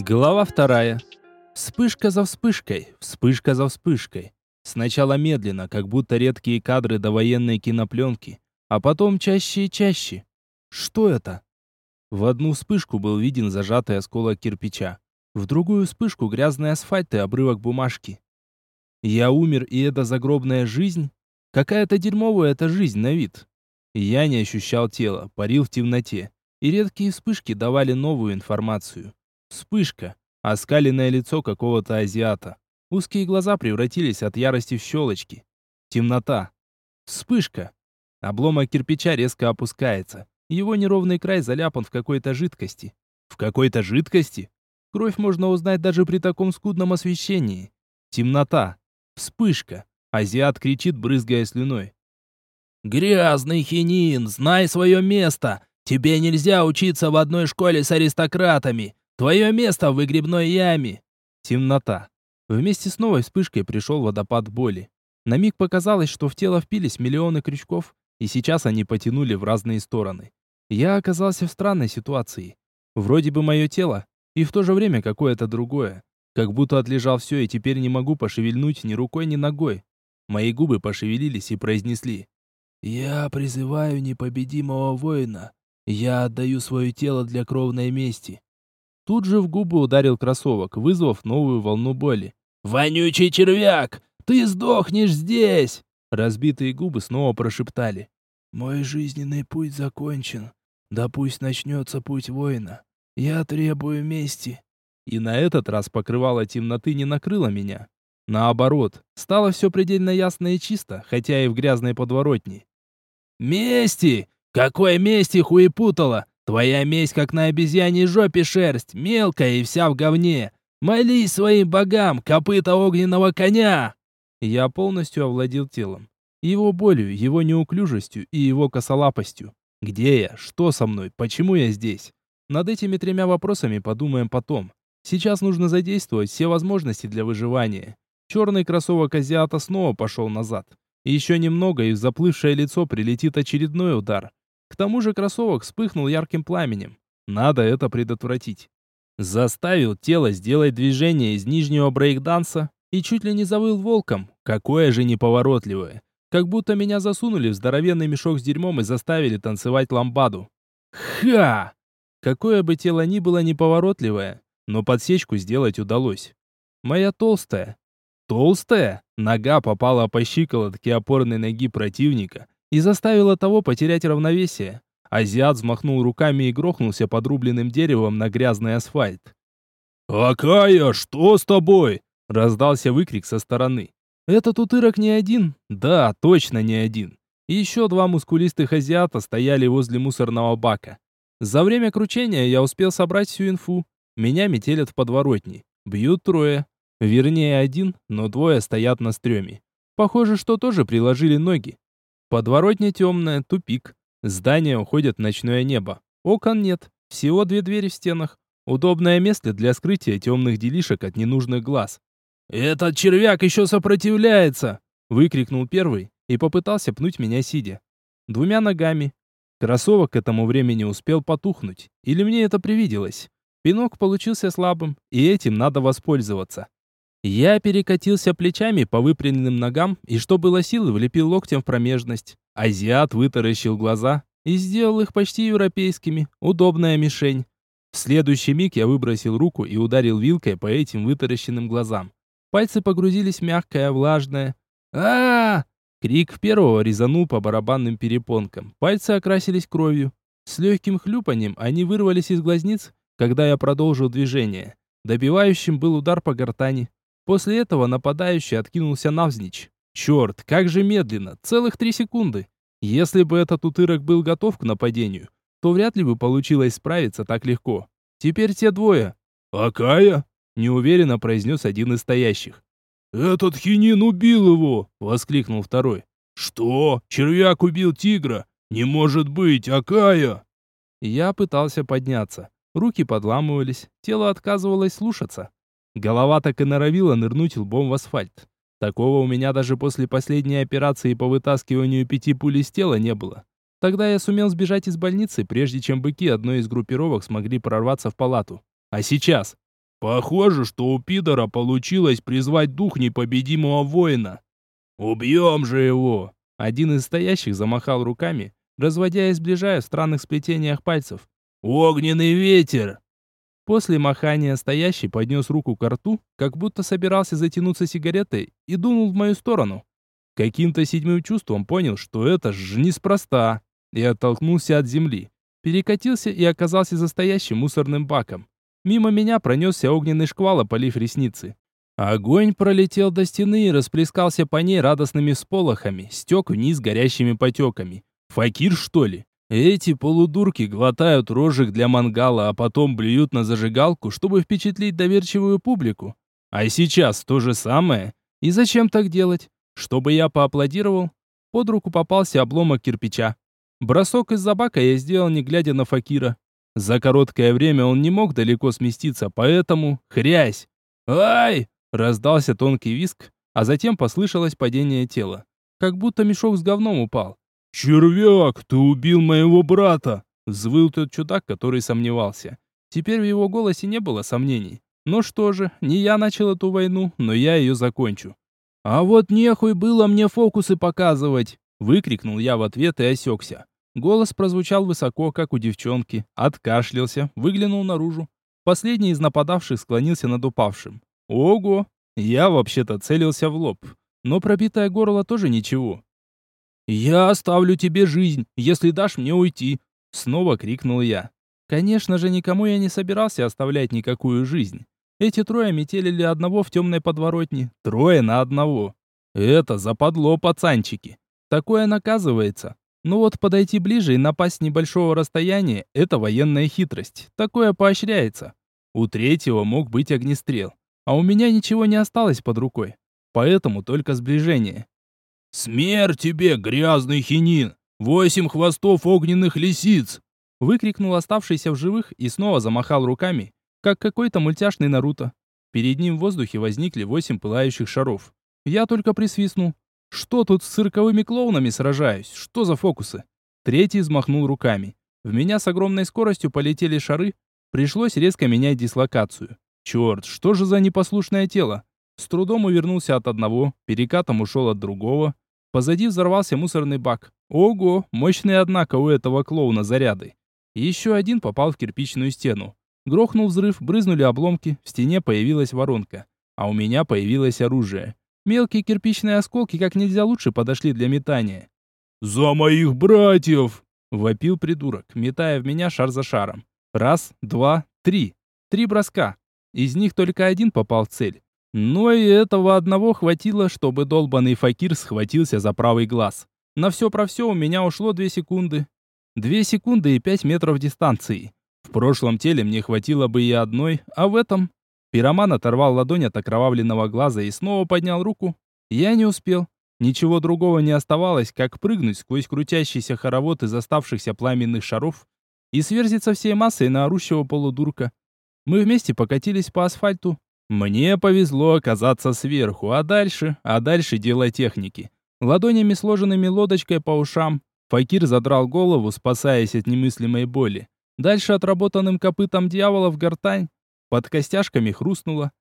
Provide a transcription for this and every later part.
Глава вторая. Вспышка за вспышкой, вспышка за вспышкой. Сначала медленно, как будто редкие кадры довоенной кинопленки, а потом чаще и чаще. Что это? В одну вспышку был виден зажатый осколок кирпича, в другую вспышку грязный асфальт и обрывок бумажки. Я умер, и это загробная жизнь? Какая-то дерьмовая эта жизнь на вид. Я не ощущал тела, парил в темноте, и редкие вспышки давали новую информацию. Вспышка. Оскаленное лицо какого-то азиата. Узкие глаза превратились от ярости в щелочки. Темнота. Вспышка. Обломок кирпича резко опускается. Его неровный край заляпан в какой-то жидкости. В какой-то жидкости? Кровь можно узнать даже при таком скудном освещении. Темнота. Вспышка. Азиат кричит, брызгая слюной. «Грязный хинин, знай свое место! Тебе нельзя учиться в одной школе с аристократами! Твое место в выгребной яме!» Темнота. Вместе с новой вспышкой пришел водопад боли. На миг показалось, что в тело впились миллионы крючков, и сейчас они потянули в разные стороны. Я оказался в странной ситуации. Вроде бы мое тело, и в то же время какое-то другое. Как будто отлежал все, и теперь не могу пошевельнуть ни рукой, ни ногой. Мои губы пошевелились и произнесли. «Я призываю непобедимого воина. Я отдаю свое тело для кровной мести. Тут же в губы ударил кроссовок, вызвав новую волну боли. «Вонючий червяк! Ты сдохнешь здесь!» Разбитые губы снова прошептали. «Мой жизненный путь закончен. Да пусть начнется путь воина. Я требую мести». И на этот раз покрывало темноты не накрыло меня. Наоборот, стало все предельно ясно и чисто, хотя и в грязной подворотне. «Мести! Какой мести, хуепутала! Твоя месть, как на обезьяньей жопе шерсть, мелкая и вся в говне. Молись своим богам, копыта огненного коня!» Я полностью овладел телом. Его болью, его неуклюжестью и его косолапостью. Где я? Что со мной? Почему я здесь? Над этими тремя вопросами подумаем потом. Сейчас нужно задействовать все возможности для выживания. Черный кроссовок азиата снова пошел назад. Еще немного, и в заплывшее лицо прилетит очередной удар. К тому же кроссовок вспыхнул ярким пламенем. Надо это предотвратить. Заставил тело сделать движение из нижнего брейкданса и чуть ли не завыл волком. Какое же неповоротливое. Как будто меня засунули в здоровенный мешок с дерьмом и заставили танцевать ламбаду. Ха! Какое бы тело ни было неповоротливое, но подсечку сделать удалось. Моя толстая. Толстая? Нога попала по щиколотке опорной ноги противника и заставила того потерять равновесие. Азиат взмахнул руками и грохнулся подрубленным деревом на грязный асфальт. «Акая, что с тобой?» — раздался выкрик со стороны. «Этот утырок не один?» «Да, точно не один». еще два мускулистых азиата стояли возле мусорного бака. За время кручения я успел собрать всю инфу. Меня метелят в подворотне. Бьют трое. Вернее, один, но двое стоят на стреме. Похоже, что тоже приложили ноги. Подворотня темная, тупик. Здания уходят в ночное небо. Окон нет, всего две двери в стенах. Удобное место для скрытия темных делишек от ненужных глаз. «Этот червяк еще сопротивляется!» Выкрикнул первый и попытался пнуть меня сидя. Двумя ногами. Кроссовок к этому времени успел потухнуть. Или мне это привиделось? Пинок получился слабым, и этим надо воспользоваться. Я перекатился плечами по выпрямленным ногам и, что было силы, влепил локтем в промежность. Азиат вытаращил глаза и сделал их почти европейскими. Удобная мишень. В следующий миг я выбросил руку и ударил вилкой по этим вытаращенным глазам. Пальцы погрузились в мягкое, влажное. а, -а, Крик первого резанул по барабанным перепонкам. Пальцы окрасились кровью. С легким хлюпанием они вырвались из глазниц, когда я продолжил движение. Добивающим был удар по гортани. После этого нападающий откинулся навзничь. Черт, как же медленно, целых три секунды. Если бы этот утырок был готов к нападению, то вряд ли бы получилось справиться так легко. Теперь те двое. «Акая?» – неуверенно произнес один из стоящих. «Этот хинин убил его!» – воскликнул второй. «Что? Червяк убил тигра? Не может быть, Акая!» Я пытался подняться. Руки подламывались, тело отказывалось слушаться. Голова так и норовила нырнуть лбом в асфальт. Такого у меня даже после последней операции по вытаскиванию пяти пуль из тела не было. Тогда я сумел сбежать из больницы, прежде чем быки одной из группировок смогли прорваться в палату. А сейчас? Похоже, что у пидора получилось призвать дух непобедимого воина. Убьем же его! Один из стоящих замахал руками, разводя и сближая в странных сплетениях пальцев. «Огненный ветер!» После махания стоящий поднес руку к рту, как будто собирался затянуться сигаретой, и дунул в мою сторону. Каким-то седьмым чувством понял, что это ж неспроста, и оттолкнулся от земли. Перекатился и оказался за стоящим мусорным баком. Мимо меня пронесся огненный шквал, опалив ресницы. Огонь пролетел до стены и расплескался по ней радостными всполохами, стек вниз горящими потеками. Факир, что ли? Эти полудурки глотают рожек для мангала, а потом блюют на зажигалку, чтобы впечатлить доверчивую публику. А сейчас то же самое. И зачем так делать? Чтобы я поаплодировал? Под руку попался обломок кирпича. Бросок из-за бака я сделал, не глядя на Факира. За короткое время он не мог далеко сместиться, поэтому... Хрясь! «Ай!» — раздался тонкий виск, а затем послышалось падение тела. Как будто мешок с говном упал. «Червяк, ты убил моего брата!» Взвыл тот чудак, который сомневался. Теперь в его голосе не было сомнений. Ну что же, не я начал эту войну, но я ее закончу. «А вот нехуй было мне фокусы показывать!» Выкрикнул я в ответ и осекся. Голос прозвучал высоко, как у девчонки. Откашлялся, выглянул наружу. Последний из нападавших склонился над упавшим. «Ого! Я вообще-то целился в лоб. Но пробитое горло тоже ничего. «Я оставлю тебе жизнь, если дашь мне уйти!» Снова крикнул я. Конечно же, никому я не собирался оставлять никакую жизнь. Эти трое метелили одного в темной подворотне. Трое на одного. Это западло, пацанчики. Такое наказывается. Но вот подойти ближе и напасть с небольшого расстояния – это военная хитрость. Такое поощряется. У третьего мог быть огнестрел. А у меня ничего не осталось под рукой. Поэтому только сближение. «Смерть тебе, грязный хинин! Восемь хвостов огненных лисиц!» Выкрикнул оставшийся в живых и снова замахал руками, как какой-то мультяшный Наруто. Перед ним в воздухе возникли восемь пылающих шаров. Я только присвистнул. Что тут с цирковыми клоунами сражаюсь? Что за фокусы? Третий взмахнул руками. В меня с огромной скоростью полетели шары. Пришлось резко менять дислокацию. Черт, что же за непослушное тело? С трудом увернулся от одного, перекатом ушел от другого. Позади взорвался мусорный бак. Ого, мощные однако у этого клоуна заряды. Еще один попал в кирпичную стену. Грохнул взрыв, брызнули обломки, в стене появилась воронка. А у меня появилось оружие. Мелкие кирпичные осколки как нельзя лучше подошли для метания. «За моих братьев!» — вопил придурок, метая в меня шар за шаром. Раз, два, три. Три броска. Из них только один попал в цель. Но и этого одного хватило, чтобы долбанный факир схватился за правый глаз. На все про все у меня ушло две секунды. Две секунды и пять метров дистанции. В прошлом теле мне хватило бы и одной, а в этом... Пироман оторвал ладонь от окровавленного глаза и снова поднял руку. Я не успел. Ничего другого не оставалось, как прыгнуть сквозь крутящийся хоровод из оставшихся пламенных шаров и сверзиться всей массой на орущего полудурка. Мы вместе покатились по асфальту, мне повезло оказаться сверху, а дальше, а дальше дело техники. Ладонями сложенными лодочкой по ушам, Факир задрал голову, спасаясь от немыслимой боли. Дальше отработанным копытом дьявола в гортань, под костяшками хрустнуло.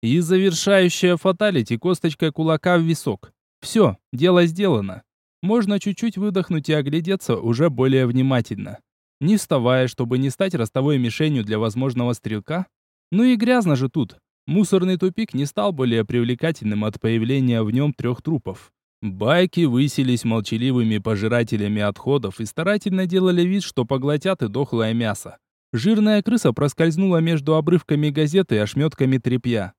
И завершающая фаталити косточкой кулака в висок. Все, дело сделано. Можно чуть-чуть выдохнуть и оглядеться уже более внимательно. Не вставая, чтобы не стать ростовой мишенью для возможного стрелка. Ну и грязно же тут. Мусорный тупик не стал более привлекательным от появления в нем трех трупов. Байки высились молчаливыми пожирателями отходов и старательно делали вид, что поглотят и дохлое мясо. Жирная крыса проскользнула между обрывками газеты и ошметками тряпья.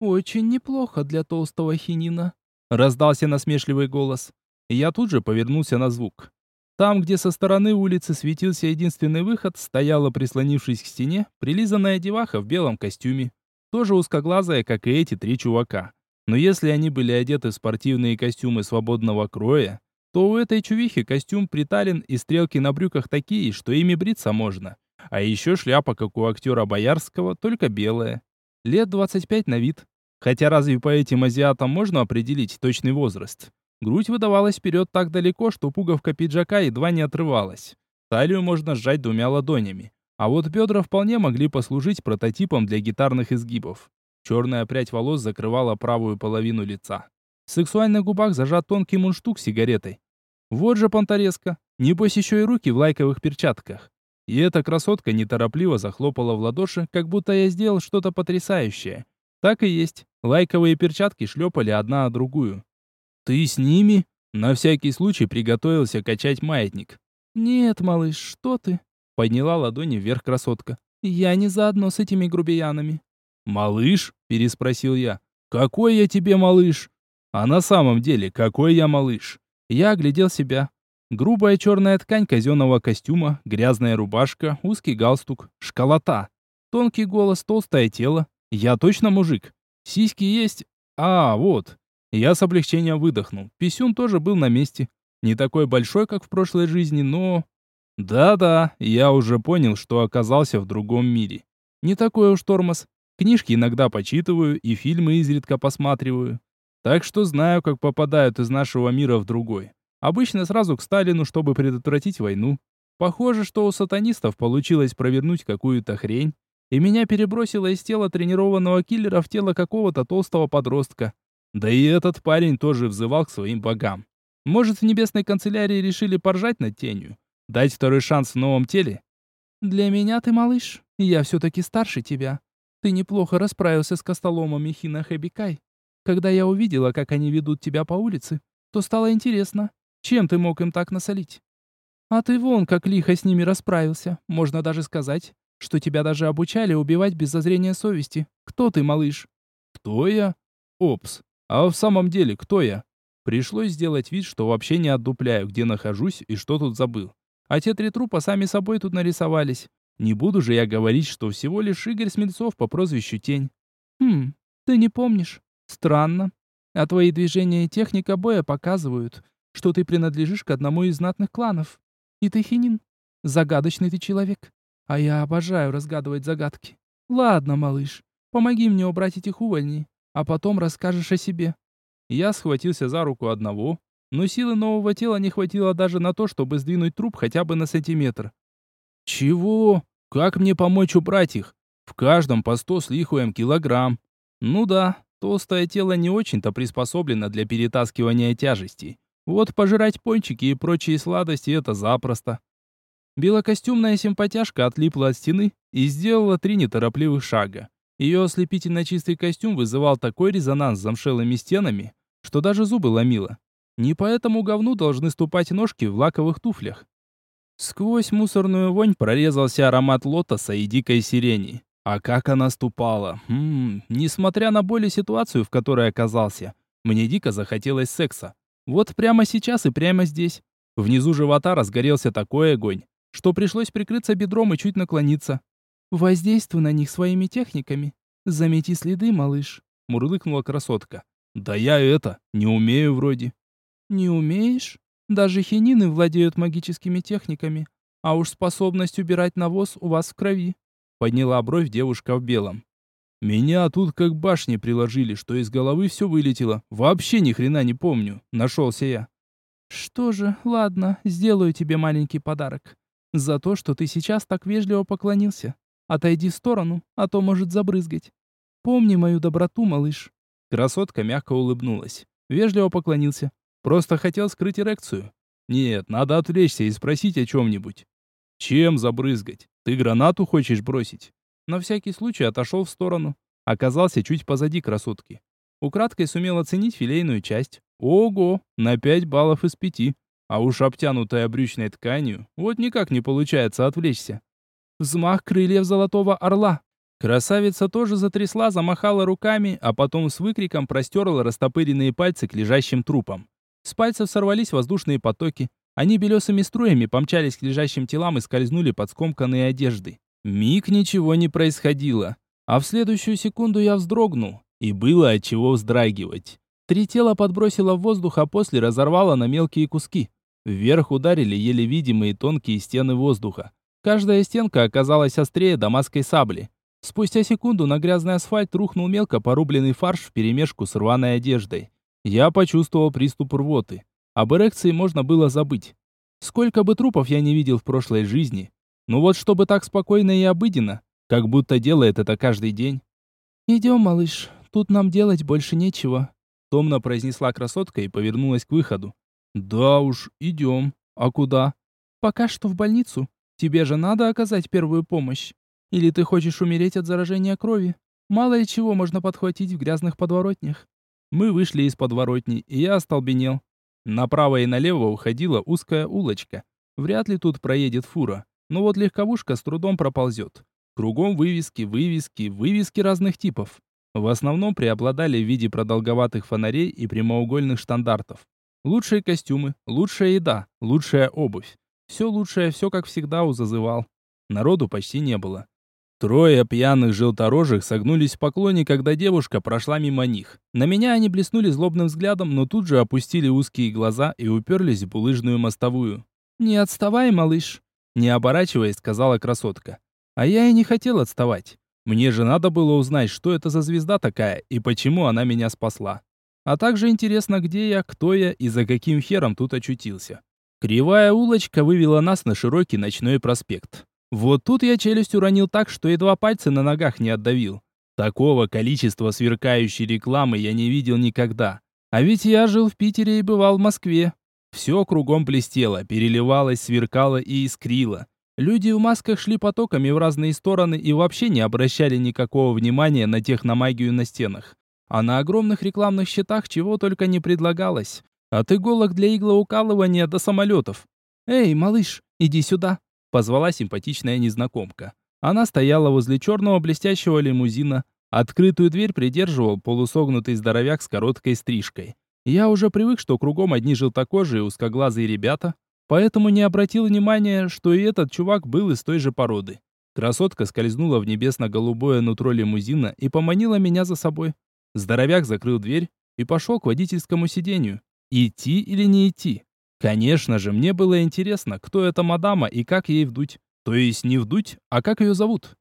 «Очень неплохо для толстого хинина», — раздался насмешливый голос. Я тут же повернулся на звук. Там, где со стороны улицы светился единственный выход, стояла, прислонившись к стене, прилизанная деваха в белом костюме тоже узкоглазая, как и эти три чувака. Но если они были одеты в спортивные костюмы свободного кроя, то у этой чувихи костюм притален и стрелки на брюках такие, что ими бриться можно. А еще шляпа, как у актера Боярского, только белая. Лет 25 на вид. Хотя разве по этим азиатам можно определить точный возраст? Грудь выдавалась вперед так далеко, что пуговка пиджака едва не отрывалась. Талию можно сжать двумя ладонями. А вот бедра вполне могли послужить прототипом для гитарных изгибов. Черная прядь волос закрывала правую половину лица. В сексуальных губах зажат тонкий мундштук сигаретой. Вот же понтареска. Небось еще и руки в лайковых перчатках. И эта красотка неторопливо захлопала в ладоши, как будто я сделал что-то потрясающее. Так и есть. Лайковые перчатки шлепали одна о другую. «Ты с ними?» На всякий случай приготовился качать маятник. «Нет, малыш, что ты?» Подняла ладони вверх красотка. «Я не заодно с этими грубиянами». «Малыш?» – переспросил я. «Какой я тебе малыш?» «А на самом деле, какой я малыш?» Я оглядел себя. Грубая черная ткань казенного костюма, грязная рубашка, узкий галстук, школота. Тонкий голос, толстое тело. Я точно мужик. Сиськи есть. А, вот. Я с облегчением выдохнул. Писюн тоже был на месте. Не такой большой, как в прошлой жизни, но... Да-да, я уже понял, что оказался в другом мире. Не такой уж тормоз. Книжки иногда почитываю и фильмы изредка посматриваю. Так что знаю, как попадают из нашего мира в другой. Обычно сразу к Сталину, чтобы предотвратить войну. Похоже, что у сатанистов получилось провернуть какую-то хрень, и меня перебросило из тела тренированного киллера в тело какого-то толстого подростка. Да и этот парень тоже взывал к своим богам. Может, в небесной канцелярии решили поржать над тенью? Дать второй шанс в новом теле? «Для меня ты малыш, я все-таки старше тебя. Ты неплохо расправился с костоломами Хина Хэбикай. Когда я увидела, как они ведут тебя по улице, то стало интересно, чем ты мог им так насолить? А ты вон как лихо с ними расправился. Можно даже сказать, что тебя даже обучали убивать без зазрения совести. Кто ты, малыш? Кто я? Опс. А в самом деле, кто я? Пришлось сделать вид, что вообще не отдупляю, где нахожусь и что тут забыл. А те три трупа сами собой тут нарисовались. Не буду же я говорить, что всего лишь Игорь Смельцов по прозвищу Тень. Хм, ты не помнишь? Странно. А твои движения и техника боя показывают, что ты принадлежишь к одному из знатных кланов. И ты хинин. Загадочный ты человек. А я обожаю разгадывать загадки. Ладно, малыш, помоги мне убрать этих увольней, а потом расскажешь о себе. Я схватился за руку одного, но силы нового тела не хватило даже на то, чтобы сдвинуть труп хотя бы на сантиметр. Чего? Как мне помочь убрать их? В каждом по сто с лихуем килограмм. Ну да, толстое тело не очень-то приспособлено для перетаскивания тяжестей. Вот пожирать пончики и прочие сладости это запросто. Белокостюмная симпатяшка отлипла от стены и сделала три неторопливых шага. Ее ослепительно чистый костюм вызывал такой резонанс с замшелыми стенами, что даже зубы ломило. Не по этому говну должны ступать ножки в лаковых туфлях. Сквозь мусорную вонь прорезался аромат лотоса и дикой сирени. А как она ступала! М -м, несмотря на боль и ситуацию, в которой оказался, мне дико захотелось секса. Вот прямо сейчас и прямо здесь. Внизу живота разгорелся такой огонь, что пришлось прикрыться бедром и чуть наклониться. «Воздействуй на них своими техниками. Замети следы, малыш», — мурлыкнула красотка. «Да я это, не умею вроде». «Не умеешь? Даже хинины владеют магическими техниками, а уж способность убирать навоз у вас в крови», — подняла бровь девушка в белом. Меня тут как башни приложили, что из головы все вылетело. Вообще ни хрена не помню. Нашелся я. Что же, ладно, сделаю тебе маленький подарок. За то, что ты сейчас так вежливо поклонился. Отойди в сторону, а то может забрызгать. Помни мою доброту, малыш. Красотка мягко улыбнулась. Вежливо поклонился. Просто хотел скрыть эрекцию. Нет, надо отвлечься и спросить о чем-нибудь. Чем забрызгать? Ты гранату хочешь бросить? На всякий случай отошел в сторону. Оказался чуть позади красотки. Украдкой сумел оценить филейную часть. Ого, на 5 баллов из 5. А уж обтянутая брючной тканью, вот никак не получается отвлечься. Взмах крыльев золотого орла. Красавица тоже затрясла, замахала руками, а потом с выкриком простерла растопыренные пальцы к лежащим трупам. С пальцев сорвались воздушные потоки. Они белесыми струями помчались к лежащим телам и скользнули под скомканные одежды. Миг ничего не происходило, а в следующую секунду я вздрогнул, и было от чего вздрагивать. Три тела подбросило в воздух, а после разорвало на мелкие куски. Вверх ударили еле видимые тонкие стены воздуха. Каждая стенка оказалась острее дамасской сабли. Спустя секунду на грязный асфальт рухнул мелко порубленный фарш вперемешку с рваной одеждой. Я почувствовал приступ рвоты. Об эрекции можно было забыть. Сколько бы трупов я не видел в прошлой жизни, Но вот чтобы так спокойно и обыденно, как будто делает это каждый день. «Идем, малыш, тут нам делать больше нечего», томно произнесла красотка и повернулась к выходу. «Да уж, идем. А куда?» «Пока что в больницу. Тебе же надо оказать первую помощь. Или ты хочешь умереть от заражения крови? Мало ли чего можно подхватить в грязных подворотнях». Мы вышли из подворотни, и я остолбенел. Направо и налево уходила узкая улочка. Вряд ли тут проедет фура, но вот легковушка с трудом проползет. Кругом вывески, вывески, вывески разных типов. В основном преобладали в виде продолговатых фонарей и прямоугольных штандартов. Лучшие костюмы, лучшая еда, лучшая обувь. Все лучшее, все как всегда узазывал. Народу почти не было. Трое пьяных желторожих согнулись в поклоне, когда девушка прошла мимо них. На меня они блеснули злобным взглядом, но тут же опустили узкие глаза и уперлись в булыжную мостовую. «Не отставай, малыш», — не оборачиваясь, сказала красотка. А я и не хотел отставать. Мне же надо было узнать, что это за звезда такая и почему она меня спасла. А также интересно, где я, кто я и за каким хером тут очутился. Кривая улочка вывела нас на широкий ночной проспект. Вот тут я челюсть уронил так, что едва пальцы на ногах не отдавил. Такого количества сверкающей рекламы я не видел никогда. А ведь я жил в Питере и бывал в Москве. Все кругом блестело, переливалось, сверкало и искрило. Люди в масках шли потоками в разные стороны и вообще не обращали никакого внимания на техномагию на стенах. А на огромных рекламных щитах чего только не предлагалось. От иголок для иглоукалывания до самолетов. «Эй, малыш, иди сюда!» Позвала симпатичная незнакомка. Она стояла возле черного блестящего лимузина. Открытую дверь придерживал полусогнутый здоровяк с короткой стрижкой. Я уже привык, что кругом одни желтокожие узкоглазые ребята, Поэтому не обратил внимания, что и этот чувак был из той же породы. Красотка скользнула в небесно-голубое нутро лимузина и поманила меня за собой. Здоровяк закрыл дверь и пошел к водительскому сиденью. Идти или не идти? Конечно же, мне было интересно, кто эта мадама и как ей вдуть. То есть не вдуть, а как ее зовут.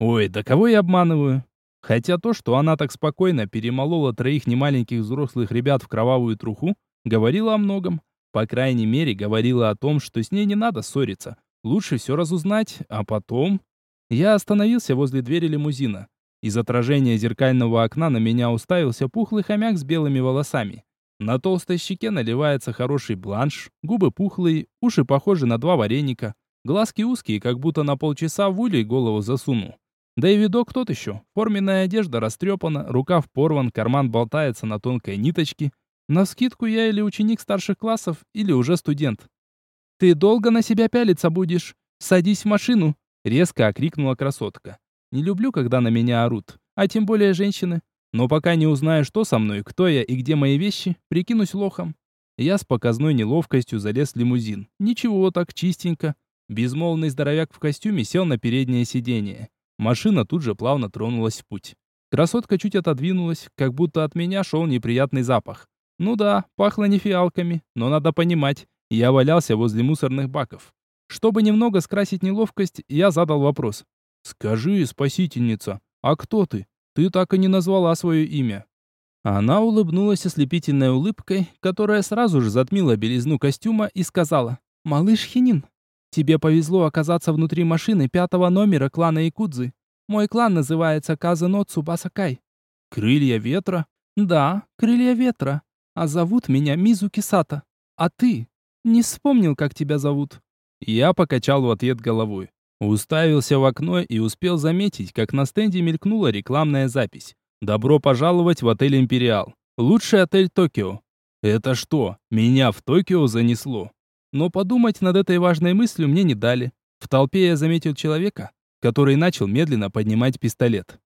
Ой, да кого я обманываю? Хотя то, что она так спокойно перемолола троих немаленьких взрослых ребят в кровавую труху, говорило о многом. По крайней мере, говорила о том, что с ней не надо ссориться. Лучше все разузнать, а потом... Я остановился возле двери лимузина. Из отражения зеркального окна на меня уставился пухлый хомяк с белыми волосами. На толстой щеке наливается хороший бланш, губы пухлые, уши похожи на два вареника, глазки узкие, как будто на полчаса в улей голову засунул. Да и видок тот еще. Форменная одежда растрепана, рукав порван, карман болтается на тонкой ниточке — на скидку я или ученик старших классов, или уже студент. «Ты долго на себя пялиться будешь? Садись в машину!» Резко окрикнула красотка. «Не люблю, когда на меня орут, а тем более женщины. Но пока не узнаю, что со мной, кто я и где мои вещи, прикинусь лохом». Я с показной неловкостью залез в лимузин. Ничего так, чистенько. Безмолвный здоровяк в костюме сел на переднее сиденье. Машина тут же плавно тронулась в путь. Красотка чуть отодвинулась, как будто от меня шел неприятный запах. Ну да, пахло не фиалками, но надо понимать, я валялся возле мусорных баков. Чтобы немного скрасить неловкость, я задал вопрос. «Скажи, спасительница, а кто ты? Ты так и не назвала свое имя». Она улыбнулась ослепительной улыбкой, которая сразу же затмила белизну костюма и сказала. «Малыш Хинин, тебе повезло оказаться внутри машины пятого номера клана Якудзы. Мой клан называется Казано Цубасакай». «Крылья ветра?» «Да, крылья ветра а зовут меня Мизуки Сата. А ты? Не вспомнил, как тебя зовут?» Я покачал в ответ головой. Уставился в окно и успел заметить, как на стенде мелькнула рекламная запись. «Добро пожаловать в отель «Империал». Лучший отель Токио». Это что, меня в Токио занесло? Но подумать над этой важной мыслью мне не дали. В толпе я заметил человека, который начал медленно поднимать пистолет.